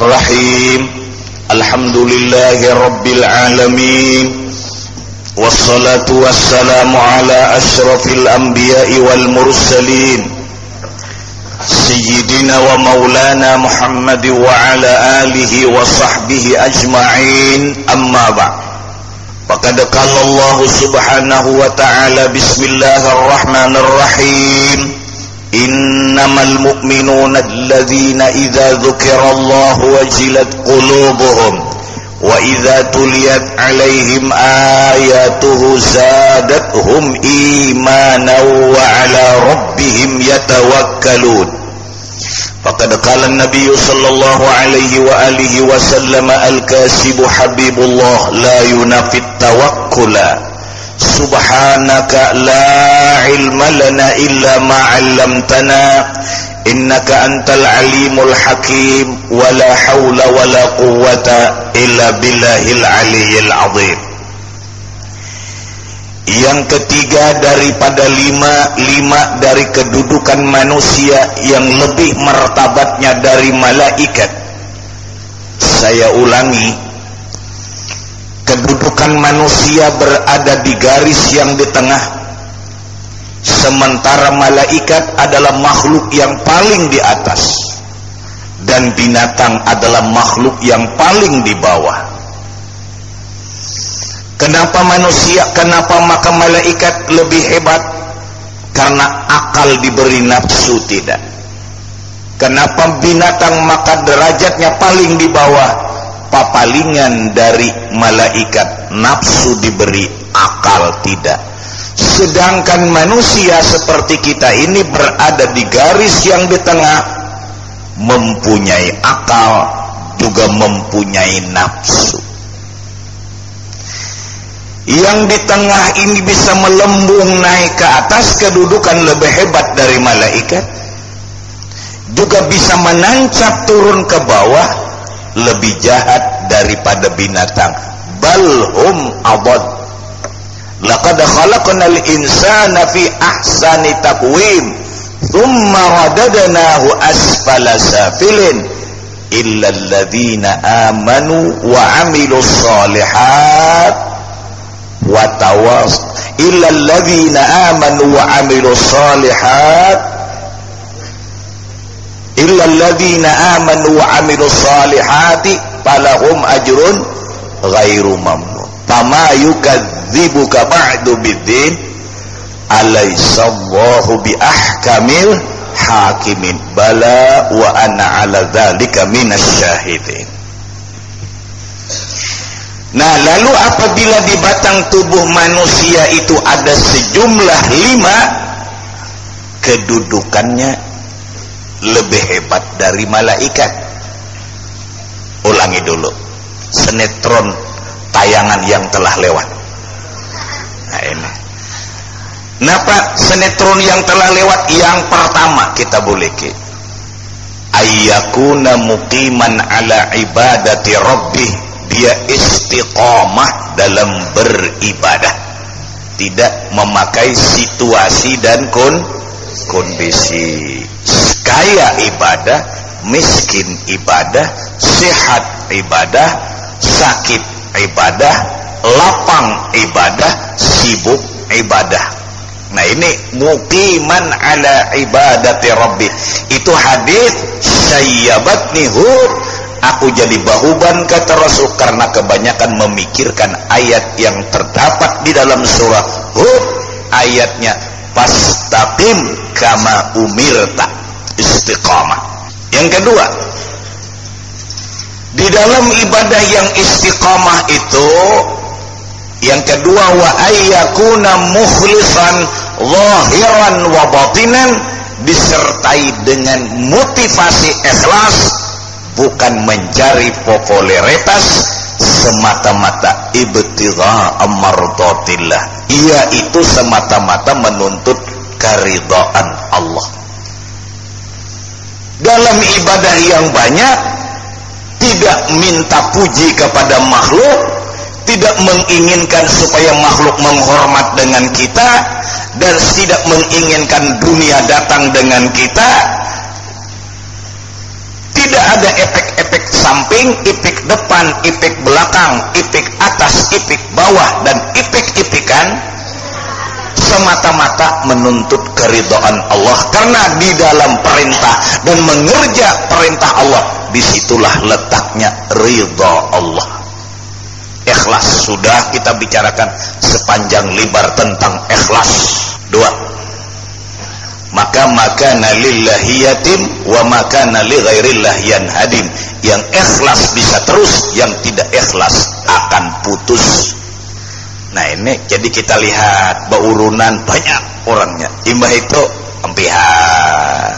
الرحيم. الحمد لله رب العالمين. والصلاة والسلام على أشرف الأنبياء والمرسلين. سيدنا ومولانا محمد وعلى آله وصحبه أجمعين. أما بعد. فقد قال الله سبحانه وتعالى بسم الله الرحمن الرحيم. إنما المؤمنون الذين إذا ذكر الله وجلت قلوبهم وإذا تليت عليهم آياته زادتهم إيمانا وعلى ربهم يتوكلون. فقد قال النبي صلى الله عليه وآله وسلم الكاسب حبيب الله لا ينافي التوكل. subhanaka la ilma lana illa ma 'allamtana innaka antal alimul hakim wala haula wala quwwata illa billahil aliyyil azim. Yang ketiga daripada lima lima dari kedudukan manusia yang lebih martabatnya dari malaikat. Saya ulangi kedudukan manusia berada di garis yang di tengah. Sementara malaikat adalah makhluk yang paling di atas. Dan binatang adalah makhluk yang paling di bawah. Kenapa manusia kenapa maka malaikat lebih hebat? Karena akal diberi nafsu tidak. Kenapa binatang maka derajatnya paling di bawah papalingan dari malaikat nafsu diberi akal tidak. Sedangkan manusia seperti kita ini berada di garis yang di tengah mempunyai akal juga mempunyai nafsu. Yang di tengah ini bisa melembung naik ke atas kedudukan lebih hebat dari malaikat juga bisa menancap turun ke bawah lebih jahat daripada binatang. Balhum abad laqad khalaqnal insana fi ahsani taqwim thumma radadnahu asfala safilin. Illa alladhina amanu wa amilus salihat wa tawas. Illa alladhina amanu wa amilus salihat illa alladhina amanu wa amilus salihati falahum ajrun ghairu mamnun. Fama yukadzibuka ba'du biddin alaisallahu bi ahkamil hakimin. Bala wa ana ala dzalika minasyahidin Nah lalu apabila di batang tubuh manusia itu ada sejumlah lima kedudukannya lebih hebat dari malaikat. Ulangi dulu. Sinetron tayangan yang telah lewat. Nah ini. Napa sinetron yang telah lewat? Yang pertama kita boleh ke ayyakuna muqiman ala ibadati rabbih dia istiqamah dalam beribadah. Tidak memakai situasi dan kon kondisi kaya ibadah miskin ibadah sehat ibadah sakit ibadah lapang ibadah sibuk ibadah. Nah ini mukiman ala ibadati rabbi. Itu hadis sayyabatni hud. Aku jadi bahuban kata Rasul karena kebanyakan memikirkan ayat yang terdapat di dalam surah Hud. Ayatnya pastaqim kama umirta istiqamah. Yang kedua di dalam ibadah yang istiqamah itu yang kedua wa ayyakuna mukhlisan zahiran wa batinan disertai dengan motivasi ikhlas bukan mencari popularitas semata-mata ibtigha amardatillah ia itu semata-mata menuntut keridhaan Allah. Dalam ibadah yang banyak tidak minta puji kepada makhluk tidak menginginkan supaya makhluk menghormat dengan kita dan tidak menginginkan dunia datang dengan kita tidak ada efek-efek samping ipik depan ipik belakang ipik atas ipik bawah dan ipik-ipikan semata-mata menuntut keridhaan Allah. Karena di dalam perintah dan mengerja perintah Allah di situlah letaknya ridha Allah. Ikhlas sudah kita bicarakan sepanjang lebar tentang ikhlas. Dua maka maka lillahi yatim wa maka li ghairillah hadim. Yang ikhlas bisa terus yang tidak ikhlas akan putus. Nah ini jadi kita lihat baurunan banyak orangnya. Imbah itu empihan.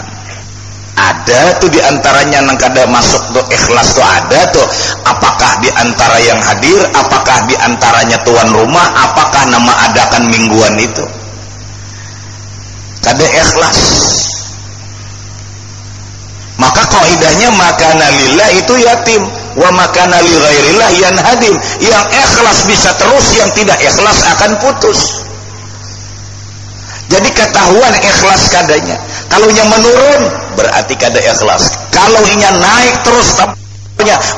Ada tuh di antaranya nang kada masuk tuh ikhlas tuh ada tuh. Apakah di antara yang hadir? Apakah di antaranya tuan rumah? Apakah nama adakan mingguan itu kada ikhlas. Maka kaidahnya makana lillah itu yatim. Wa makana li ghairillah hadim. Yang ikhlas bisa terus yang tidak ikhlas akan putus. Jadi ketahuan ikhlas kadanya. Kalau yang menurun berarti kada ikhlas. Kalau inya naik terus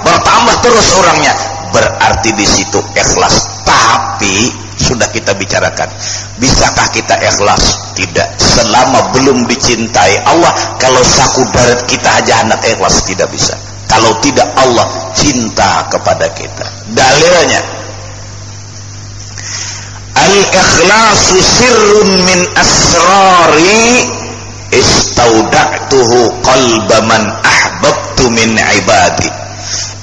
bertambah terus orangnya berarti di situ ikhlas. Tapi sudah kita bicarakan. Bisakah kita ikhlas? Tidak. Selama belum dicintai Allah kalau saku darat kita aja anak ikhlas tidak bisa. Kalau tidak Allah cinta kepada kita. Dalilnya al-ikhlasu sirrun min asrari istauda'tuhu qalba man ahbabtu min ibadi.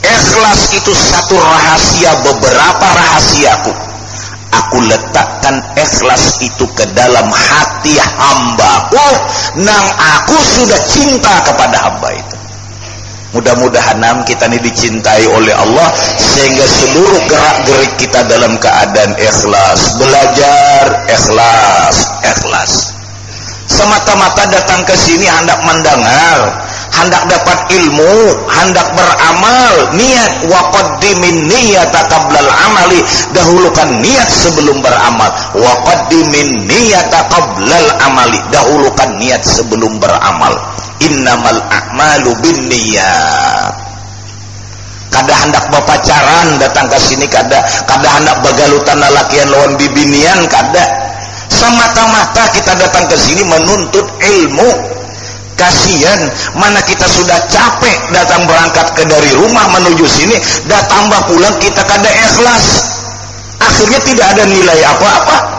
Ikhlas itu satu rahasia beberapa rahasiaku aku letakkan ikhlas itu ke dalam hati hambaku nang aku sudah cinta kepada hamba itu. Mudah-mudahan nam kita ini dicintai oleh Allah sehingga seluruh gerak-gerik kita dalam keadaan ikhlas. Belajar ikhlas ikhlas. Semata-mata datang ke sini hendak mendengar hendak dapat ilmu, hendak beramal, niat wa qaddimin niyata qablal amali, dahulukan niat sebelum beramal. Wa qaddimin niyata qablal amali, dahulukan niat sebelum beramal. Innamal a'malu binniyat. Kada hendak berpacaran datang ke sini kada, kada hendak bagalutan lalakian lawan bibinian kada. Semata-mata kita datang ke sini menuntut ilmu, kasihan mana kita sudah capek datang berangkat ke dari rumah menuju sini dah tambah pulang kita kada ikhlas akhirnya tidak ada nilai apa-apa.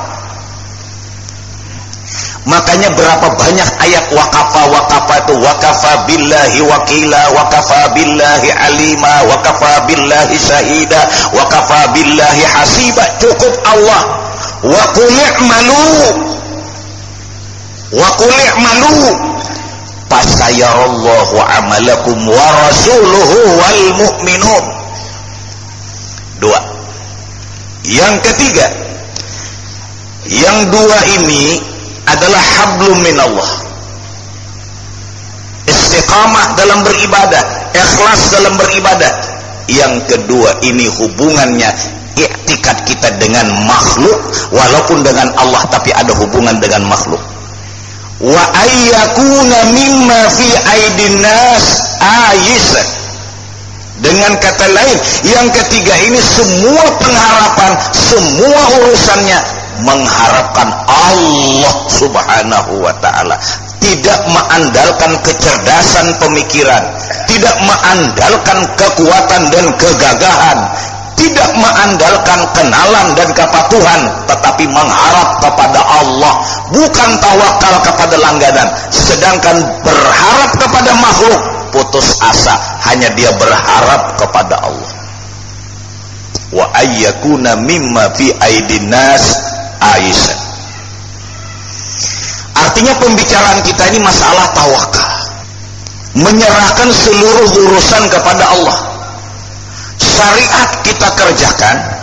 Makanya berapa banyak ayat wakafa wakafa itu wakafa billahi wakila wakafa billahi alima wakafa billahi syahida wakafa billahi hasiba. Cukup Allah. Wa qul i'malu wa qul fasayarallahu amalakum wa rasuluhu wal mu'minun. Dua. Yang ketiga. Yang dua ini adalah hablum minallah. Istiqamah dalam beribadah ikhlas dalam beribadah. Yang kedua ini hubungannya iktikat kita dengan makhluk walaupun dengan Allah tapi ada hubungan dengan makhluk wa ayyakuna mimma fi aidin nas ayisa dengan kata lain yang ketiga ini semua pengharapan semua urusannya mengharapkan Allah subhanahu wa ta'ala. Tidak mengandalkan kecerdasan pemikiran tidak mengandalkan kekuatan dan kegagahan tidak mengandalkan kenalan dan kepatuhan tetapi mengharap kepada Allah bukan tawakal kepada langganan. Sedangkan berharap kepada makhluk putus asa. Hanya dia berharap kepada Allah. Wa ayyakuna mimma fi aidin nas Aisyah. Artinya pembicaraan kita ini masalah tawakal. Menyerahkan seluruh urusan kepada Allah. Syariat kita kerjakan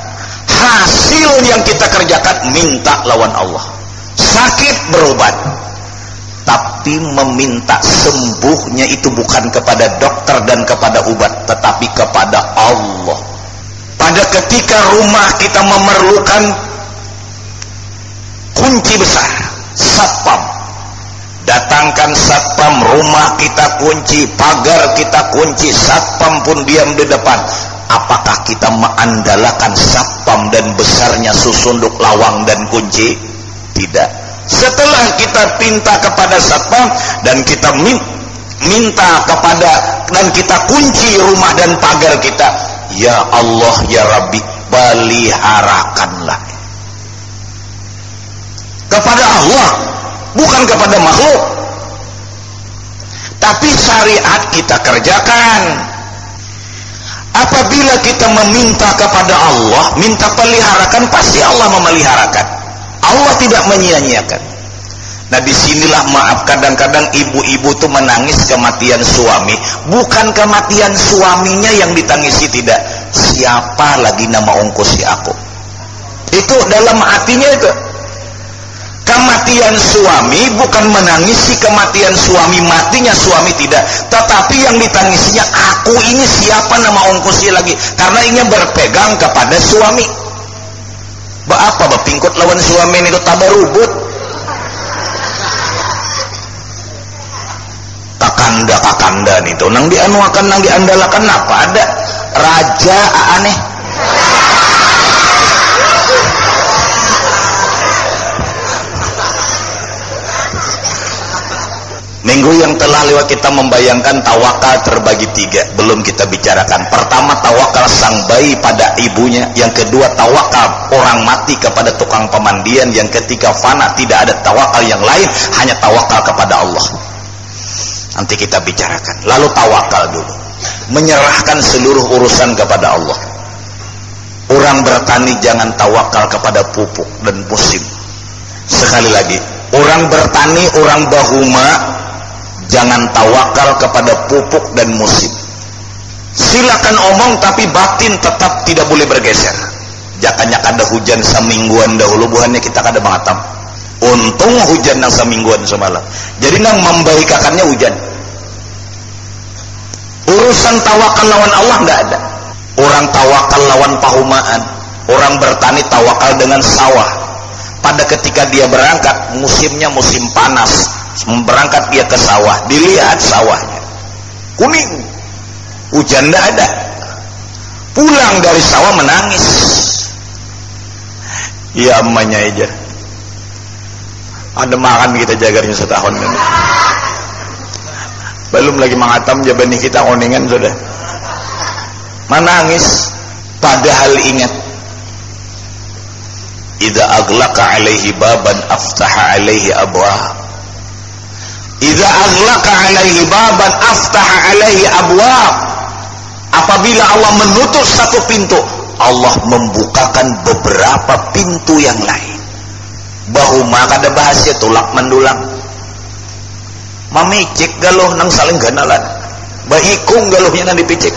hasil yang kita kerjakan minta lawan Allah. Sakit berobat. Tapi meminta sembuhnya itu bukan kepada dokter dan kepada obat tetapi kepada Allah. Pada ketika rumah kita memerlukan kunci besar satpam. Datangkan satpam rumah kita kunci pagar kita kunci satpam pun diam di depan. Apakah kita mengandalkan satpam dan besarnya susunduk lawang dan kunci? Tidak. Setelah kita pinta kepada satpam dan kita minta kepada dan kita kunci rumah dan pagar kita ya Allah ya Rabbi peliharakanlah. Kepada Allah bukan kepada makhluk. Tapi syariat kita kerjakan apabila kita meminta kepada Allah minta peliharakan pasti Allah memeliharakan. Allah tidak menyia-nyiakan. Nah di sinilah maaf kadang-kadang ibu-ibu tuh menangis kematian suami. Bukan kematian suaminya yang ditangisi tidak. Siapa lagi nama ongkosi aku? Itu dalam hatinya itu kematian suami bukan menangisi kematian suami matinya suami tidak. Tetapi yang ditangisinya aku ini siapa? Nama ongkosi lagi. Karena ingin berpegang kepada suami. Ba apa bapingkut lawan suami itu tabarubut kakanda kakanda itu nang dianuakan nang diandalakan apa ada? Raja aneh Minggu yang telah lewat kita membayangkan tawakal terbagi tiga. Belum kita bicarakan. Pertama tawakal sang bayi pada ibunya. Yang kedua tawakal orang mati kepada tukang pemandian. Yang ketiga fana tidak ada tawakal yang lain. Hanya tawakal kepada Allah. Nanti kita bicarakan. Lalu tawakal dulu. Menyerahkan seluruh urusan kepada Allah. Orang bertani jangan tawakal kepada pupuk dan musim. Sekali lagi. Orang bertani, orang bahuma jangan tawakal kepada pupuk dan musim silakan omong tapi batin tetap tidak boleh bergeser. Jakanya kada hujan semingguan dahulu buhannya kita kada mengatam untung hujan yang semingguan semalam. Jadi nang membaikakannya hujan. Urusan tawakal lawan Allah tidak ada. Orang tawakal lawan pahumaan. Orang bertani tawakal dengan sawah. Pada ketika dia berangkat musimnya musim panas berangkat dia ke sawah dilihat sawahnya. Kuning. Hujan tidak ada. Pulang dari sawah menangis. Ya emaknya aja. Ada makan kita jaganya setahun kan belum lagi mengatam jabani kita kuningan sudah. Menangis. Padahal ingat. Idza aglaqa alaihi baban aftaha alaihi abwab Idza aghlaqa alaihi baban aftaha alaihi abwab. Apabila Allah menutup satu pintu, Allah membukakan beberapa pintu yang lain. Bahu maka ada bahasa tulak mendulang. Mamicik galuh nang saling ganalan. Baikung galuhnya nang dipicik.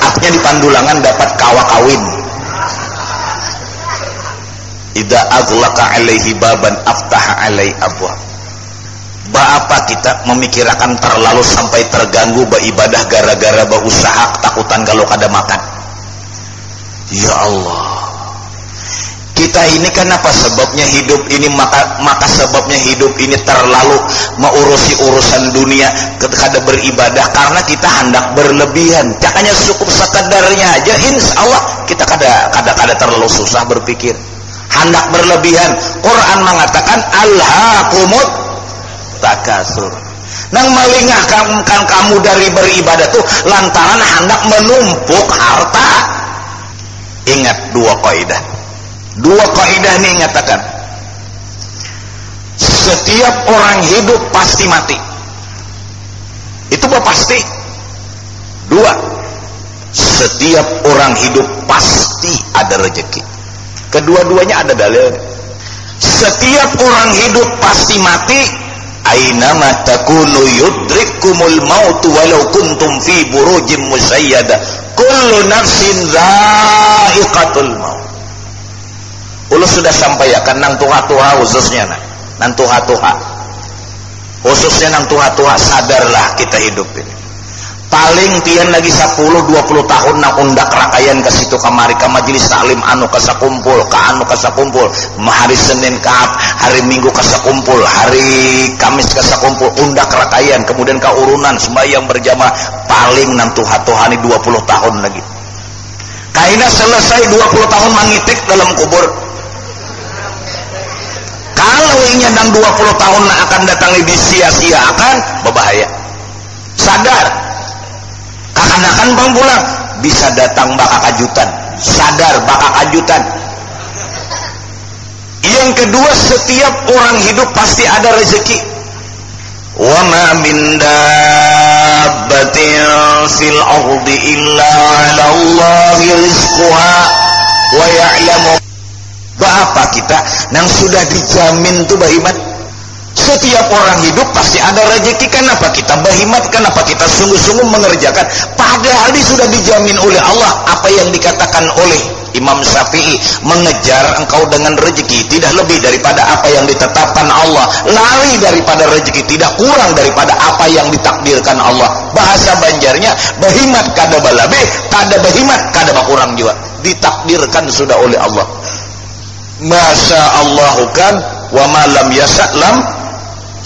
Artinya di pandulangan dapat kawa kawin. Idza aghlaqa alaihi baban aftaha alaihi abwab apa kita memikirkan terlalu sampai terganggu beribadah gara-gara berusaha ketakutan kalau kada makan? Ya Allah. Kita ini kan apa sebabnya hidup ini maka maka sebabnya hidup ini terlalu mengurusi urusan dunia ketika beribadah karena kita hendak berlebihan. Hanya cukup sekadarnya aja insya Allah kita kada kada kada terlalu susah berpikir. Hendak berlebihan. Quran mengatakan alhaqumut takasur nang melingahkan kamu dari beribadah tuh lantaran hendak menumpuk harta. Ingat dua kaidah. Dua kaidah ini ingatakan setiap orang hidup pasti mati. Itu pasti. Dua setiap orang hidup pasti ada rezeki kedua-duanya ada dalil setiap orang hidup pasti mati Aynama takunu yudrikumul maut walau kuntum fi burujim musayyada. Kullu nafsin dha'iqatul maut. Ulu sudah sampaikan nang tuha-tuha khususnya nang, nang tuha-tuha. Khususnya nang tuha-tuha sadarlah kita hidup ini paling tian lagi 10 20 tahun na undak rakayan ke situ kamari ke majelis taklim anu kasakumpul ke anu kasakumpul hari Senin ke hari Minggu kasakumpul hari Kamis kasakumpul undak rakayan. Kemudian ke urunan sembahyang berjamaah paling nantu hatuhani 20 tahun lagi. Kaina selesai 20 tahun mangitik dalam kubur. Kalau dan 20 tahun akan datang disia-siakan berbahaya. Sadar kakanakan bang pulang. Bisa datang bakal kajutan sadar bakal kajutan yang kedua setiap orang hidup pasti ada rezeki. Wa ma min dabbatin fil ardi illa 'ala Allahi rizquha wa ya'lamu. Apa kita? Yang sudah dijamin tuh bahimat setiap orang hidup pasti ada rezeki. Kenapa kita berhimat? Kenapa kita sungguh-sungguh mengerjakan? Padahal ini sudah dijamin oleh Allah. Apa yang dikatakan oleh Imam Syafi'i mengejar engkau dengan rezeki tidak lebih daripada apa yang ditetapkan Allah lari daripada rezeki tidak kurang daripada apa yang ditakdirkan Allah bahasa banjarnya berhimat kada balabe kada berhimat kada kurang juga ditakdirkan sudah oleh Allah Masya Allah kan wa malam yasa'lam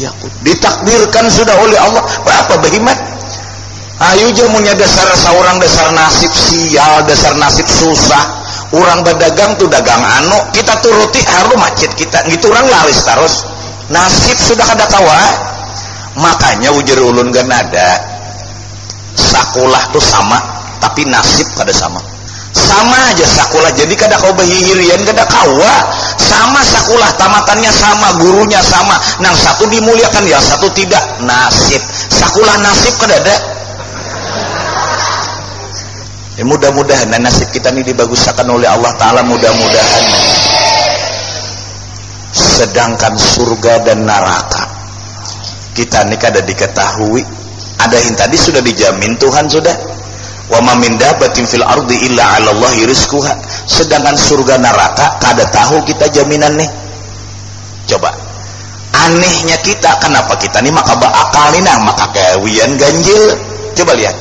yakut ditakdirkan sudah oleh Allah. Berapa behimat ayo jamunya dasar seorang dasar nasib sial dasar nasib susah. Orang berdagang tuh dagang anu kita turuti harus macet kita. Gitu orang laris terus. Nasib sudah ada kawa. Makanya ujar ulun gak ada sakulah tuh sama tapi nasib kada sama sama aja sakulah. Jadi kada kau bahihirian kada kawa sama sakulah tamatannya sama gurunya sama. Nang satu dimuliakan ya satu tidak. Nasib. Sakulah nasib kada ada? Ya, mudah-mudahan. Nah, nasib kita ini dibaguskan oleh Allah Ta'ala mudah-mudahan. Sedangkan surga dan neraka kita ini kada diketahui. Ada yang tadi sudah dijamin Tuhan sudah wa ma min dabatin fil ardi illa 'ala Allahi rizquha. Sedangkan surga neraka kada tahu kita jaminan nih. Coba. Anehnya kita kenapa kita nih? Maka nah maka kewian ganjil. Coba lihat.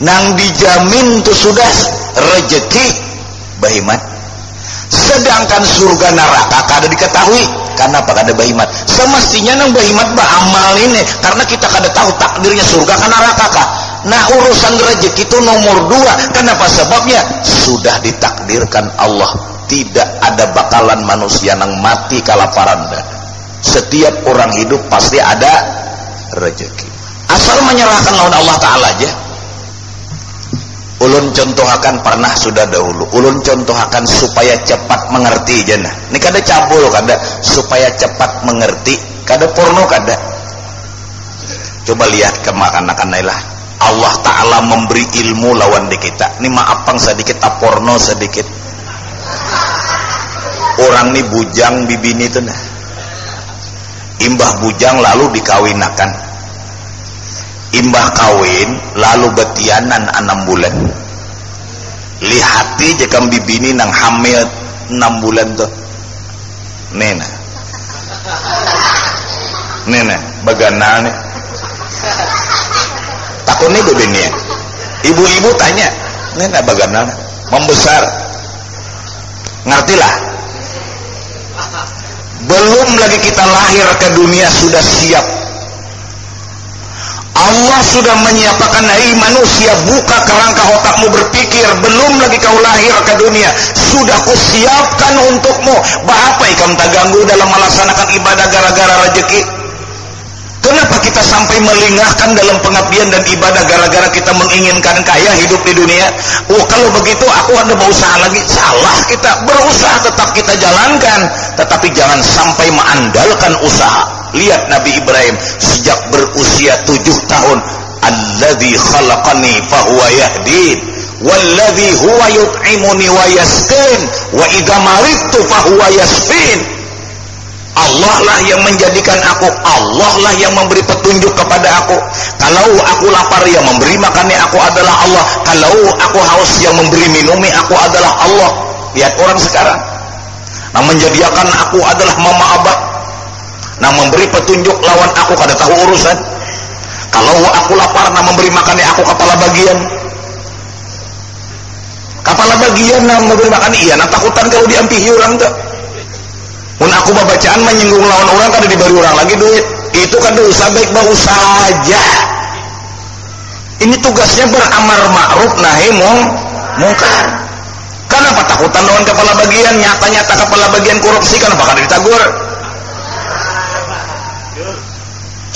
Nang dijamin tuh sudah rezeki bahimat. Sedangkan surga neraka kada diketahui. Karena apa kada bahimat? Semestinya nang bahimat amal ini karena kita kada tahu takdirnya surga kan neraka kah Nah urusan rezeki itu nomor dua. Kenapa sebabnya? Sudah ditakdirkan Allah. Tidak ada bakalan manusia yang mati kelaparan. Setiap orang hidup pasti ada rezeki. Asal menyerahkan lawan Allah Ta'ala aja. Ulun contohakan pernah sudah dahulu. Ulun contohakan supaya cepat mengerti jana. Ini kada cabul kada supaya cepat mengerti. Kada porno kada. Coba lihat ke makan-makan lah Allah Ta'ala memberi ilmu lawan di kita. Ini maaf pang sedikit porno sedikit? Orang ini bujang bibini itu nah. Imbah bujang lalu dikawinakan. Imbah kawin lalu betianan enam bulan. Lihati jika bibini nang hamil enam bulan tuh. Nena nena bagaimana nih takutnya bedanya ibu-ibu tanya ini bagaimana? Membesar. Ngertilah. Belum lagi kita lahir ke dunia sudah siap. Allah sudah menyiapkan hai manusia buka kerangka otakmu berpikir belum lagi kau lahir ke dunia sudah kusiapkan untukmu. Bahapa ikam tak ganggu dalam melaksanakan ibadah gara-gara rezeki Kenapa kita sampai melingahkan dalam pengabdian dan ibadah gara-gara kita menginginkan kaya hidup di dunia? Oh kalau begitu aku ada berusaha lagi. Salah kita berusaha tetap kita jalankan, tetapi jangan sampai mengandalkan usaha. Lihat Nabi Ibrahim sejak berusia tujuh tahun, Alladhi khalaqani fahuwa yahdin, walladhi huwa yut'imuni wa yaskin, wa maridtu fahuwa yasfin. Allah lah yang menjadikan aku. Allah lah yang memberi petunjuk kepada aku. Kalau aku lapar yang memberi makannya aku adalah Allah. Kalau aku haus yang memberi minumnya aku adalah Allah. Lihat orang sekarang. Nah menjadikan aku adalah mama abah. Nah memberi petunjuk lawan aku kada tahu urusan. Kalau aku lapar nah memberi makan aku kepala bagian. Kepala bagian nah memberi makan iya nah takutan kalau diampihi orang tuh pun aku bacaan menyinggung lawan orang kada diberi orang lagi duit. Itu kan dosa baik bau saja ini tugasnya beramar ma'ruf nahi mung mungkar. Kenapa takutan lawan kepala bagian nyata-nyata kepala bagian korupsi kenapa kada ditagur?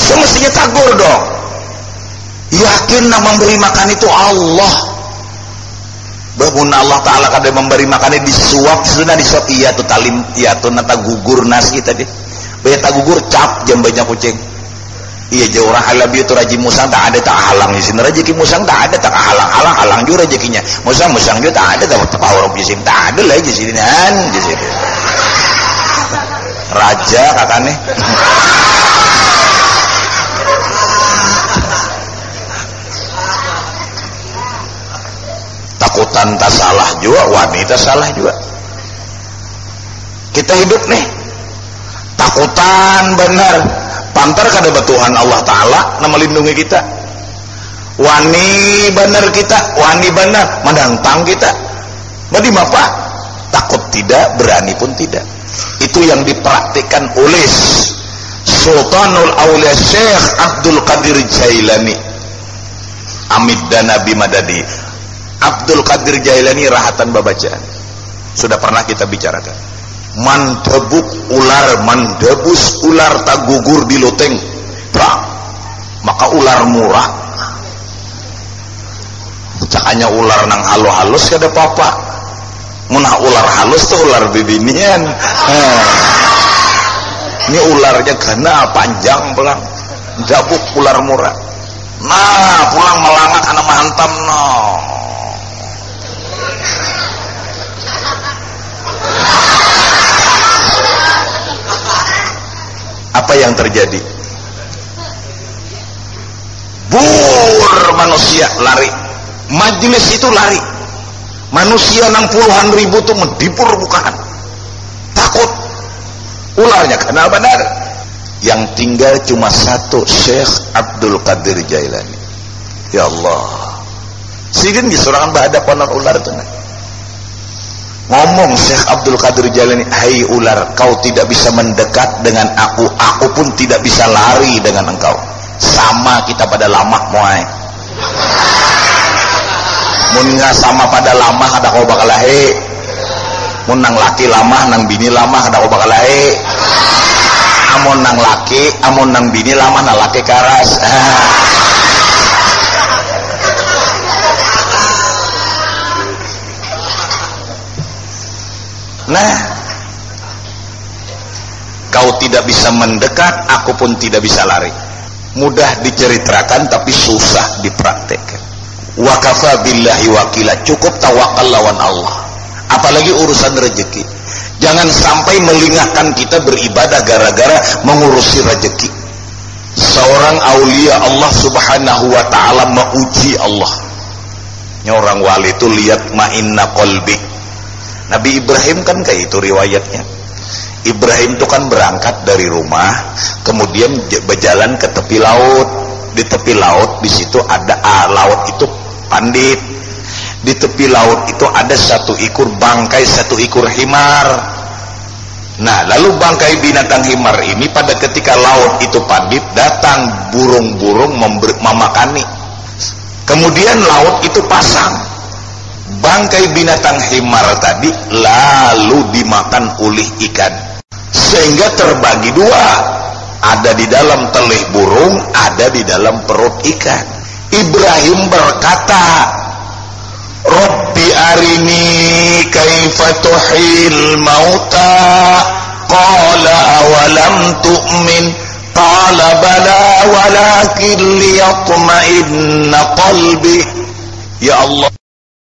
Semestinya tagur dong. Yakin nak memberi makan itu Allah bahwa Allah Ta'ala kada memberi makannya disuap sudah disuap iya tuh talim iya tuh nata gugur nasi tadi. Banyak tak gugur cap jam banyak kucing. Iya jauh halabi itu raji musang tak ada tak halang di sini. Rezeki musang tak ada tak halang halang halang juga rezekinya. Musang musang juga tak ada tak apa orang jisim tak ada lah di sini raja kakaknya takutan tak salah juga wanita salah juga. Kita hidup nih. Takutan benar. Pantar kada batuhan Allah Ta'ala nama lindungi kita. Wani benar kita. Wani benar. Menantang kita. Badi apa takut tidak berani pun tidak. Itu yang dipraktikkan oleh Sultanul Aulia Syekh Abdul Qadir Jailani. Amid dan Nabi Madadi Abdul Qadir Jailani rahatan babacaan. Sudah pernah kita bicarakan. Mandebuk ular mandebus ular tak gugur di loteng. Pra maka ular murah. Cakanya ular nang halo halus kada apa-apa. Munah ular halus tuh ular bibinian. Ini ularnya gana panjang pulang. Jabuk ular murah. Nah pulang melangak anak mahantam no apa yang terjadi? Bur manusia lari. Majelis itu lari. Manusia enam puluhan ribu tuh mendipur bukaan. Takut. Ularnya karena benar yang tinggal cuma satu Syekh Abdul Qadir Jailani. Ya Allah. Sidin di seorang bahada ponar ular itu nah ngomong Syekh Abdul Qadir Jalani hai ular kau tidak bisa mendekat dengan aku. Aku pun tidak bisa lari dengan engkau. Sama kita pada lama moai mun sama pada lama ada kau bakal lahe mun nang laki lama nang bini lama ada kau bakal lahe amun nang laki amun nang bini lama nang laki karas Nah, kau tidak bisa mendekat, aku pun tidak bisa lari. Mudah diceritakan tapi susah dipraktekkan. Wakafa billahi wakila, cukup tawakal lawan Allah. Apalagi urusan rezeki. Jangan sampai melingahkan kita beribadah gara-gara mengurusi rezeki. Seorang aulia Allah Subhanahu wa taala menguji Allah. Orang wali itu lihat ma'inna qalbik Nabi Ibrahim kan kayak itu riwayatnya. Ibrahim itu kan berangkat dari rumah kemudian berjalan ke tepi laut. Di tepi laut di situ ada ah, laut itu pandit. Di tepi laut itu ada satu ekor bangkai satu ekor himar. Nah lalu bangkai binatang himar ini pada ketika laut itu pandit datang burung-burung memakani. Kemudian laut itu pasang bangkai binatang himar tadi lalu dimakan oleh ikan. Sehingga terbagi dua. Ada di dalam telih burung ada di dalam perut ikan. Ibrahim berkata Rabbi arini kaifa tuhil mauta? Qala awalam tu'min? Qala bala walakin liyatma'inna qalbi. Ya Allah